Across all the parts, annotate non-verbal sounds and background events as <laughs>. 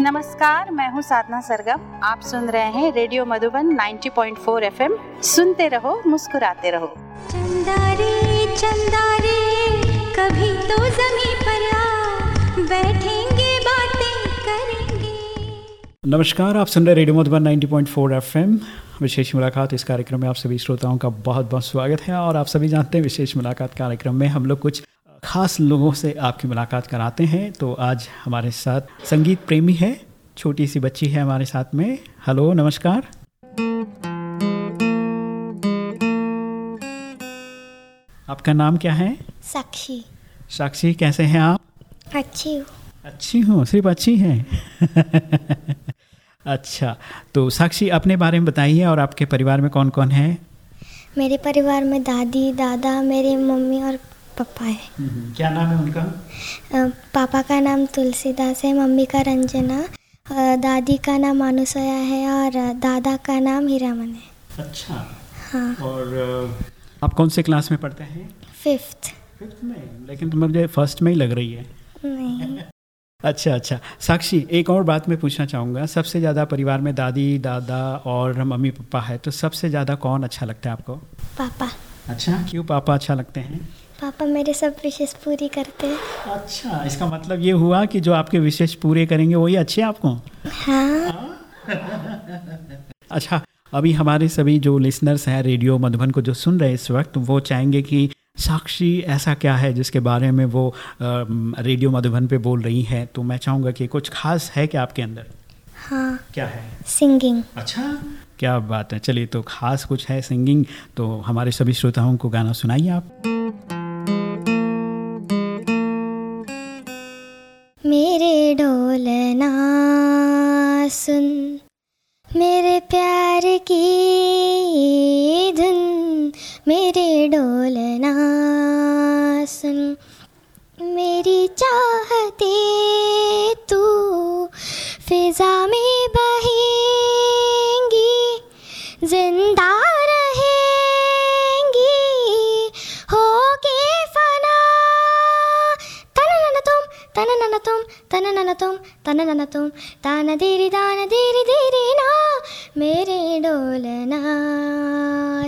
नमस्कार मैं हूँ साधना सरगम। आप सुन रहे हैं रेडियो मधुबन 90.4 एफएम। सुनते रहो मुस्कुराते रहो। चंदा रे चंदा रे कभी तो जमी पर आ बैठेंगे बातें करेंगे। नमस्कार आप सुन रहे रेडियो मधुबन 90.4 एफएम। विशेष मुलाकात इस कार्यक्रम में आप सभी श्रोताओं का बहुत बहुत स्वागत है और आप सभी जानते हैं विशेष मुलाकात कार्यक्रम में हम लोग कुछ खास लोगों से आपकी मुलाकात कराते हैं। तो आज हमारे साथ संगीत प्रेमी है छोटी सी बच्ची है हमारे साथ में। हेलो नमस्कार। आपका नाम क्या है? साक्षी। साक्षी कैसे हैं आप? अच्छी हूँ। अच्छी हूँ सिर्फ़ अच्छी हैं। <laughs> अच्छा तो साक्षी अपने बारे में बताइए और आपके परिवार में कौन कौन है? मेरे परिवार में दादी दादा मेरी मम्मी और पापा है। क्या नाम है उनका? पापा का नाम तुलसीदास है मम्मी का रंजना दादी का नाम अनुसया है और दादा का नाम हीरामन है। अच्छा। हाँ। और आप कौन से क्लास में पढ़ते हैं? फिफ्थ। फिफ्थ में? लेकिन तुम मुझे फ़र्स्ट में ही लग रही है। नहीं। <laughs> अच्छा अच्छा। साक्षी एक और बात मैं पूछना चाहूँगा। सबसे ज़्यादा परिवार में दादी दादा और मम्मी पापा है तो सबसे ज़्यादा कौन अच्छा लगता है आपको? पापा। अच्छा क्यों पापा अच्छा लगते हैं? पापा मेरे सब विशेष पूरी करते हैं। अच्छा इसका मतलब ये हुआ कि जो आपके विशेष पूरे करेंगे वही अच्छे आपको? हाँ। अच्छा अभी हमारे सभी जो लिसनर्स हैं रेडियो मधुबन को जो सुन रहे हैं इस वक्त वो चाहेंगे कि साक्षी ऐसा क्या है जिसके बारे में वो अम, रेडियो मधुबन पे बोल रही हैं। तो मैं चाहूँगा कि कुछ खास है क्या आपके अंदर? हाँ। क्या है? सिंगिंग। अच्छा क्या बात है। चलिए तो खास कुछ है सिंगिंग तो हमारे सभी श्रोताओं को गाना सुनाइए आप। मेरे डोलना सुन मेरे प्यार की धुन मेरे डोलना सुन मेरी चाहते तननन तुम तननन तुम तान धीरे दान धीरे धीरे ना मेरे डोलना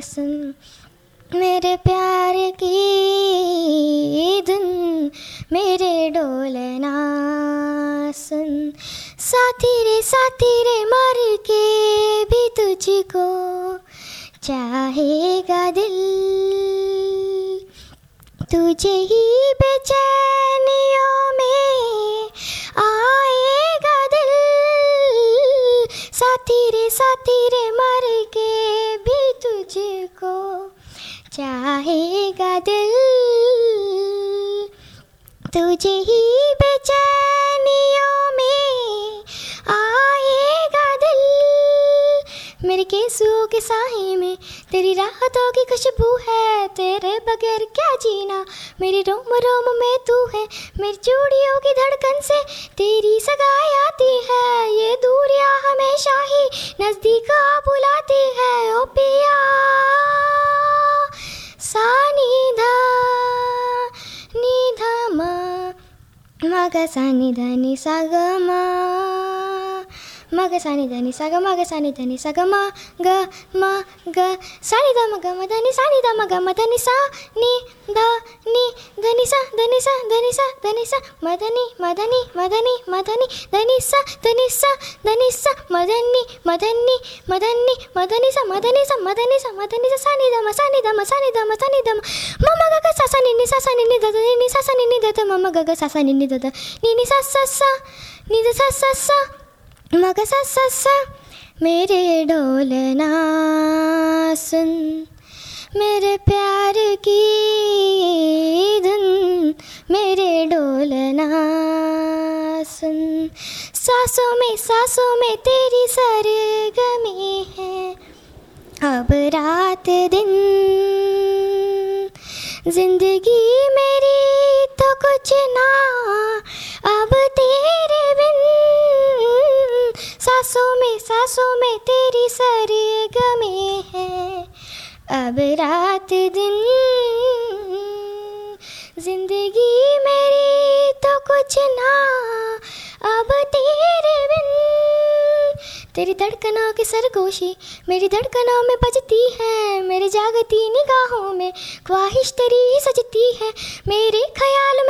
सुन मेरे प्यार की धुन मेरे डोलना सुन साथी रे साथी रे मर के भी तुझको चाहेगा दिल तुझे ही बेचैनियों साथी रे साथी रे मर के भी तुझको चाहेगा दिल। तुझे ही बेचैनियों में आएगा दिल। मेरे केसुओं के साहे में तेरी राहतों की खुशबू है, तेरे बगैर क्या जीना? मेरी रोम रोम में तू है, मेरी चूड़ियों की धड़कन से, तेरी सगाई आती है, ये दूरियाँ हमेशा ही नज़दीक आ बुलाती है, ओ पिया सा निधा मा मा ग मग सा निधा नि सा ग म। ग म ग सा नि ध म ग म ध नि सा नि ध म ग म ध नि सा नि ध नि ध नि सा ध नि सा ध नि सा ध नि सा म ध नि म ध नि म ध नि म ध नि ध नि सा ध नि सा ध नि सा म ध नि म ध नि म ध नि म ध नि सा म ध नि सा म ध नि सा म ध नि सा सा नि ध म सा नि ध म सा नि ध म सा नि ध म म म ग ग सा सा नि नि सा सा नि नि ध ध नि नि सा सा नि नि ध ध म म ग ग सा सा नि नि ध ध नि नि सा सा सा नि ध सा सा सा म ग सा सा सा मेरे डोलना सुन मेरे प्यार की धुन, मेरे डोलना सुन सांसों में सांसों में तेरी सरगमी है। अब रात दिन, ज़िंदगी मेरी तो कुछ ना, अब तेरे बिन सांसों में सांसों में तेरी सरगमी है। अब रात दिन, ज़िंदगी मेरी तो कुछ ना। अब तेरे बिन, तेरी धड़कनों की सरगोशी मेरी धड़कनों में बजती है। मेरे जागती निगाहों में ख्वाहिश तेरी सजती है। मेरे ख्याल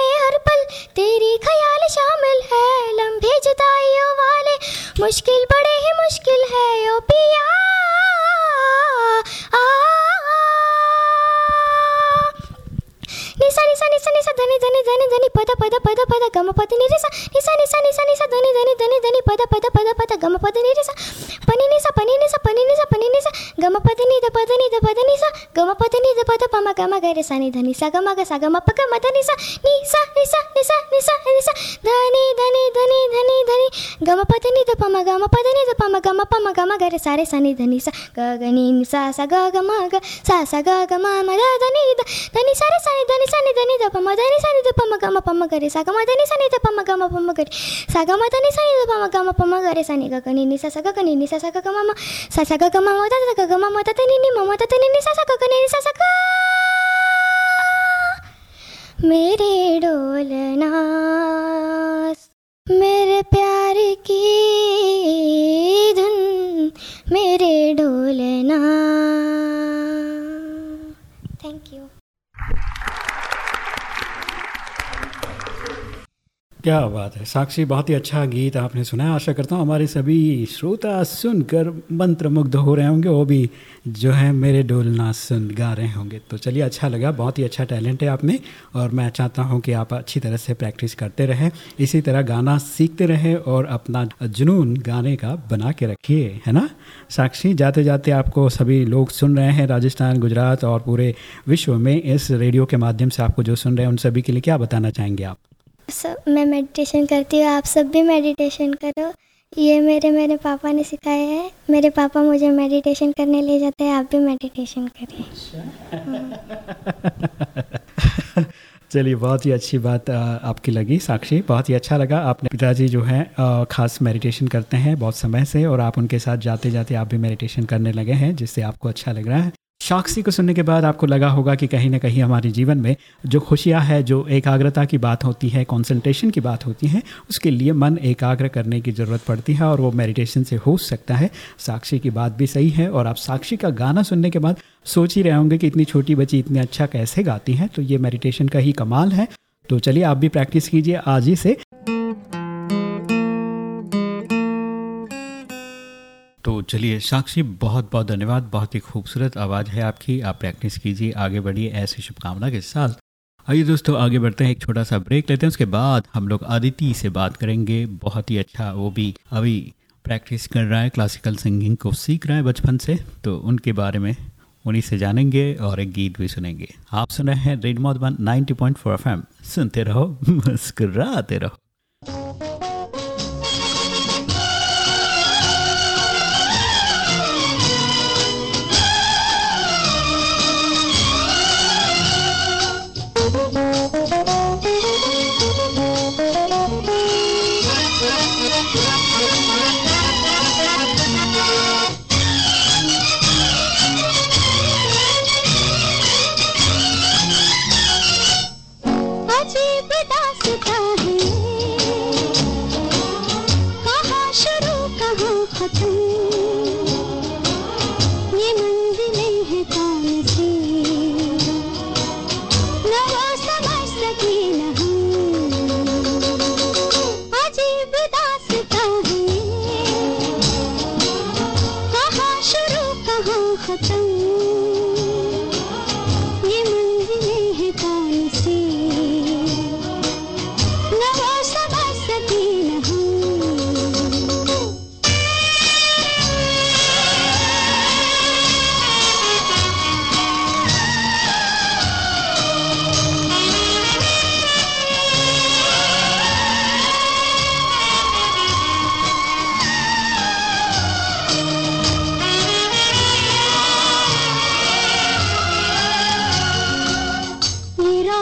れさにだにさがまがガマまぱがダニサニにニサニにニサニにさだダニにニにだにだにがまぱでにだマまがまぱでにだぱまがまぱまがまがれされさにだにさがニににさガががまがささががままだだにだだサされさにだにさにだにだぱまだにさにだぱまがまぱまがれさがまだにさにだマまがまぱまがれさマまだにさにだマまマまぱまがれさにががににささががににささがママまささががままだだがママまだてにママまだてににささががににささが मेरे डोलना मेरे प्यार की धुन मेरे डोलना थैंक यू क्या बात है। साक्षी, बहुत ही अच्छा गीत आपने सुना है आशा करता हूँ हमारे सभी श्रोता सुनकर मंत्र मुग्ध हो रहे होंगे, वो भी जो है मेरे डोलना सुन गा रहे होंगे। तो चलिए अच्छा लगा। बहुत ही अच्छा टैलेंट है आप में और मैं चाहता हूँ कि आप अच्छी तरह से प्रैक्टिस करते रहें, इसी तरह गाना सीखते रहें और अपना जुनून गाने का बना के रखिए, है ना? साक्षी, जाते जाते आपको सभी लोग सुन रहे हैं राजस्थान, गुजरात और पूरे विश्व में इस रेडियो के माध्यम से आपको जो सुन रहे हैं, उन सभी के लिए क्या बताना चाहेंगे आप? सब मैं मेडिटेशन करती हूँ आप सब भी मेडिटेशन करो। ये मेरे मेरे पापा ने सिखाया है। मेरे पापा मुझे मेडिटेशन करने ले जाते हैं आप भी मेडिटेशन करिए। <laughs> चलिए बहुत ही अच्छी बात आपकी लगी साक्षी। बहुत ही अच्छा लगा। आपने पिताजी जो है खास मेडिटेशन करते हैं बहुत समय से और आप उनके साथ जाते जाते आप भी मेडिटेशन करने लगे हैं जिससे आपको अच्छा लग रहा है। साक्षी को सुनने के बाद आपको लगा होगा कि कहीं ना कहीं हमारे जीवन में जो खुशियाँ है, जो एकाग्रता की बात होती है कंसंट्रेशन की बात होती है, उसके लिए मन एकाग्र करने की ज़रूरत पड़ती है और वो मेडिटेशन से हो सकता है। साक्षी की बात भी सही है और आप साक्षी का गाना सुनने के बाद सोच ही रहे होंगे कि इतनी छोटी बच्ची इतनी अच्छा कैसे गाती हैं तो ये मेडिटेशन का ही कमाल है। तो चलिए आप भी प्रैक्टिस कीजिए, आज ही से चलिए, साक्षी, बहुत बहुत धन्यवाद। बहुत ही खूबसूरत आवाज़ है आपकी। आप प्रैक्टिस कीजिए। आगे बढ़िए ऐसी शुभकामना के साथ। आइए दोस्तों, आगे बढ़ते हैं। एक छोटा सा ब्रेक लेते हैं। उसके बाद हम लोग आदिति से बात करेंगे। बहुत ही अच्छा वो भी अभी प्रैक्टिस कर रहा है। क्लासिकल सिंगिंग को सीख रहा है बचपन से। तो उनके बारे में उन्हीं से जानेंगे और एक गीत भी सुनेंगे। आप सुन रहे हैं radio Madhuban ninety point four F सुनते रहो, मुस्कुराते रहो।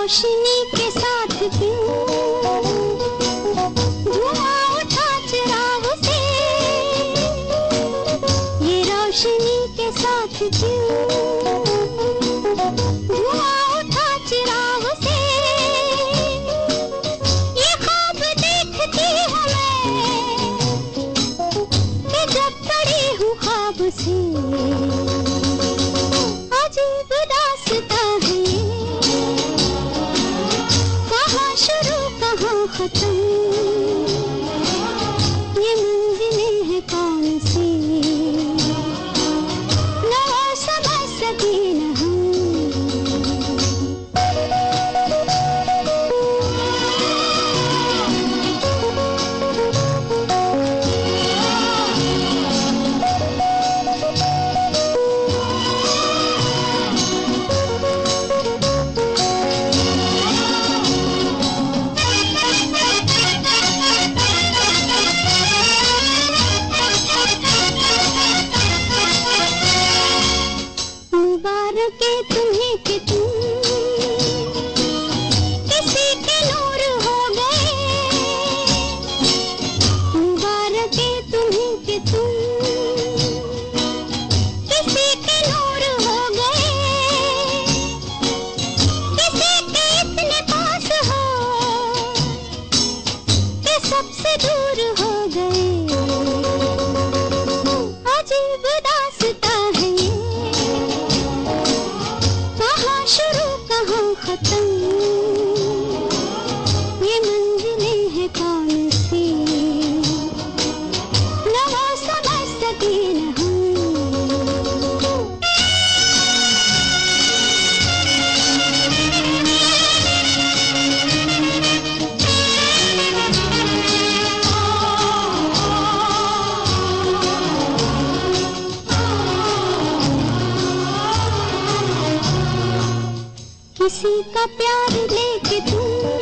是你 किसी का प्यार लेके तुम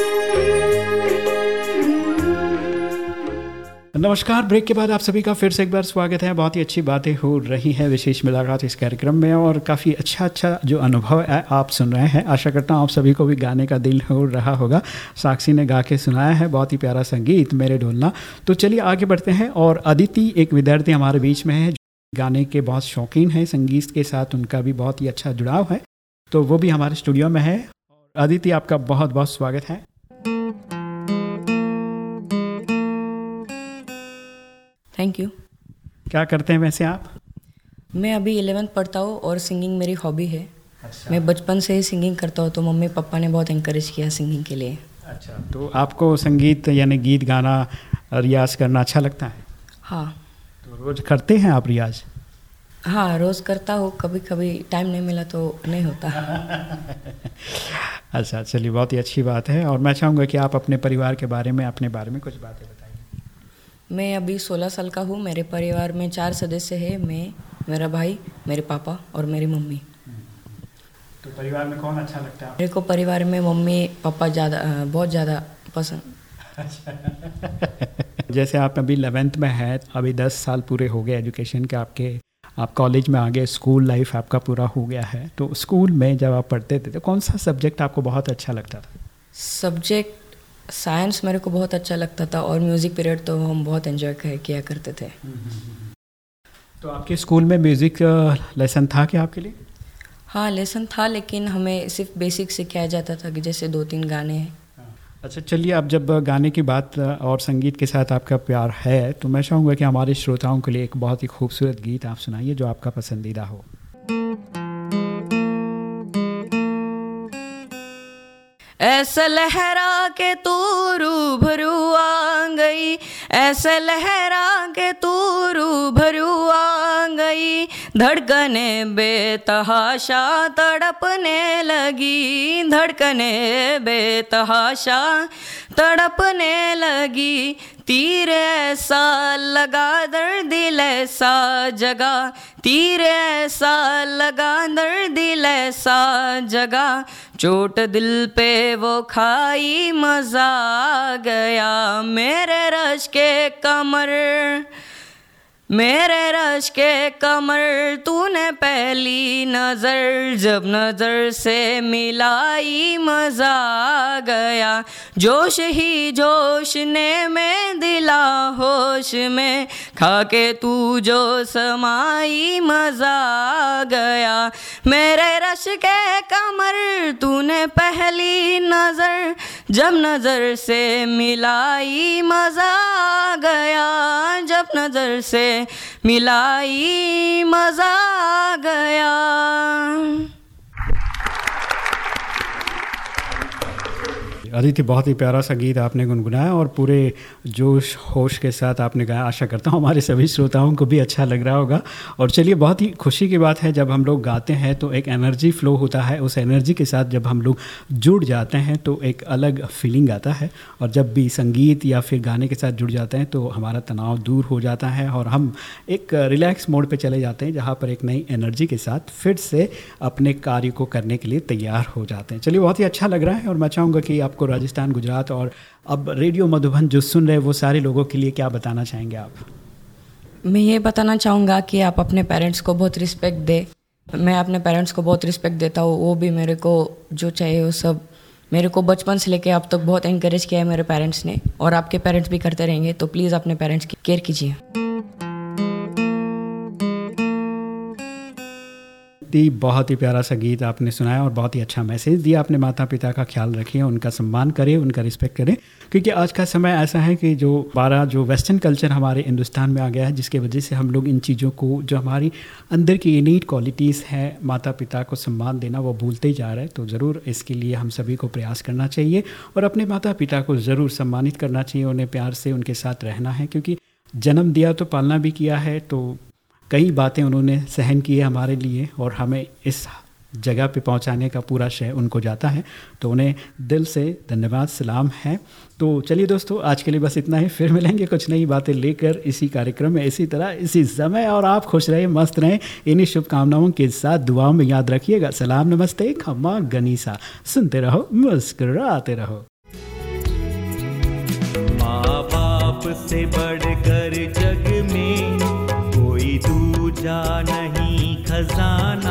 नमस्कार, ब्रेक के बाद आप सभी का फिर से एक बार स्वागत है। बहुत ही अच्छी बातें हो रही हैं, विशेष मुलाकात इस कार्यक्रम में और काफ़ी अच्छा अच्छा जो अनुभव है, आप सुन रहे हैं। आशा करता हूँ आप सभी को भी गाने का दिल हो रहा होगा। साक्षी ने गा के सुनाया है, बहुत ही प्यारा संगीत, मेरे ढोलना। तो चलिए आगे बढ़ते हैं और अदिति, एक विद्यार्थी हमारे बीच में है गाने के बहुत शौकीन हैं, संगीत के साथ उनका भी बहुत ही अच्छा जुड़ाव है। तो वो भी हमारे स्टूडियो में है। और अदिति, आपका बहुत बहुत स्वागत है। थैंक यू क्या करते हैं वैसे आप? मैं अभी इलेवेंथ पढ़ता हूँ और सिंगिंग मेरी हॉबी है। अच्छा। मैं बचपन से ही सिंगिंग करता हूँ तो मम्मी पापा ने बहुत इंकरेज किया सिंगिंग के लिए। अच्छा तो आपको संगीत यानी गीत गाना रियाज करना अच्छा लगता है? हाँ। तो रोज करते हैं आप रियाज? हाँ रोज़ करता हूँ कभी कभी टाइम नहीं मिला तो नहीं होता। <laughs> अच्छा चलिए बहुत ही अच्छी बात है। और मैं चाहूँगा कि आप अपने परिवार के बारे में अपने बारे में कुछ बातें मैं अभी 16 साल का हूँ मेरे परिवार में चार सदस्य हैं मैं मेरा भाई मेरे पापा और मेरी मम्मी। तो परिवार में कौन अच्छा लगता है? मेरे को परिवार में मम्मी पापा ज़्यादा बहुत ज़्यादा पसंद। <laughs> जैसे आप अभी इलेवेंथ में हैं अभी दस साल पूरे हो गए एजुकेशन के आपके। आप कॉलेज में आ गए स्कूल लाइफ आपका पूरा हो गया है। तो स्कूल में जब आप पढ़ते थे तो कौन सा सब्जेक्ट आपको बहुत अच्छा लगता था? सब्जेक्ट साइंस मेरे को बहुत अच्छा लगता था और म्यूज़िक पीरियड तो हम बहुत एंजॉय किया करते थे। तो आपके स्कूल में म्यूज़िक लेसन था क्या आपके लिए? हाँ लेसन था लेकिन हमें सिर्फ़ बेसिक सिखाया जाता था कि जैसे दो तीन गाने हैं। अच्छा चलिए अब जब गाने की बात और संगीत के साथ आपका प्यार है तो मैं चाहूँगा कि हमारे श्रोताओं के लिए एक बहुत ही खूबसूरत गीत आप सुनाइए जो आपका पसंदीदा हो। ऐसा लहरा के तू रूबरू आ गई। ऐसा लहरा के तू रूबरू आ गई। धड़कने बेतहाशा तड़पने लगी। धड़कने बेतहाशा तड़पने लगी। तीर ऐसा लगा दर दिल ऐसा जगा। तीर ऐसा लगा दर दिल ऐसा जगा। चोट दिल पे वो खाई मज़ा आ गया मेरे रश के कमर। मेरे रश के कमर तूने पहली नज़र, जब नज़र से मिलाई मज़ा गया। जोश ही जोश ने में दिला होश में, खाके तू जो समाई मज़ा गया। मेरे रश के कमर तूने पहली नज़र जब नज़र से मिलाई मज़ा गया, जब नज़र से मिलाई मज़ा गया। आदित्य, बहुत ही प्यारा सा गीत आपने गुनगुनाया और पूरे जोश, होश के साथ आपने गाया। आशा करता हूँ हमारे सभी श्रोताओं को भी अच्छा लग रहा होगा। और चलिए, बहुत ही खुशी की बात है, जब हम लोग गाते हैं तो एक एनर्जी फ्लो होता है। उस एनर्जी के साथ जब हम लोग जुड़ जाते हैं तो एक अलग फीलिंग आता है। और जब भी संगीत या फिर गाने के साथ जुड़ जाते हैं तो हमारा तनाव दूर हो जाता है और हम एक रिलैक्स मोड पर चले जाते हैं, जहाँ पर एक नई एनर्जी के साथ फिर से अपने कार्य को करने के लिए तैयार हो जाते हैं। चलिए, बहुत ही अच्छा लग रहा है और मैं चाहूँगा कि आपको राजस्थान, गुजरात और अब रेडियो मधुबन जो सुन रहे हैं, वो सारे लोगों के लिए क्या बताना चाहेंगे आप? मैं ये बताना चाहूँगा कि आप अपने पेरेंट्स को बहुत रिस्पेक्ट दे। मैं अपने पेरेंट्स को बहुत रिस्पेक्ट देता हूँ। वो भी मेरे को जो चाहिए, वो सब मेरे को बचपन से लेके अब तक तो बहुत इंकरेज किया है मेरे पेरेंट्स ने। और आपके पेरेंट्स भी करते रहेंगे तो प्लीज़ अपने पेरेंट्स की केयर कीजिए। दी बहुत ही प्यारा सा गीत आपने सुनाया और बहुत ही अच्छा मैसेज दिया। अपने माता पिता का ख्याल रखिए, उनका सम्मान करें, उनका रिस्पेक्ट करें। क्योंकि आज का समय ऐसा है कि जो बारह जो वेस्टर्न कल्चर हमारे हिंदुस्तान में आ गया है, जिसके वजह से हम लोग इन चीज़ों को, जो हमारी अंदर की इनीट क्वालिटीज़ हैं माता पिता को सम्मान देना, वो भूलते ही जा रहे हैं। तो ज़रूर इसके लिए हम सभी को प्रयास करना चाहिए और अपने माता पिता को ज़रूर सम्मानित करना चाहिए, उन्हें प्यार से उनके साथ रहना है। क्योंकि जन्म दिया तो पालना भी किया है तो कई बातें उन्होंने सहन की है हमारे लिए और हमें इस जगह पे पहुँचाने का पूरा श्रेय उनको जाता है। तो उन्हें दिल से धन्यवाद, सलाम है। तो चलिए दोस्तों, आज के लिए बस इतना ही। फिर मिलेंगे कुछ नई बातें लेकर इसी कार्यक्रम में। इसी तरह, इसी समय और आप खुश रहें, मस्त रहें। इन्हीं शुभकामनाओं के साथ दुआओं में याद रखिएगा। सलाम, नमस्ते, खम्मा, गनीसा। सुनते रहो, मुस्कुराते रहो। माँ बाप से बढ़कर दूजा नहीं खजाना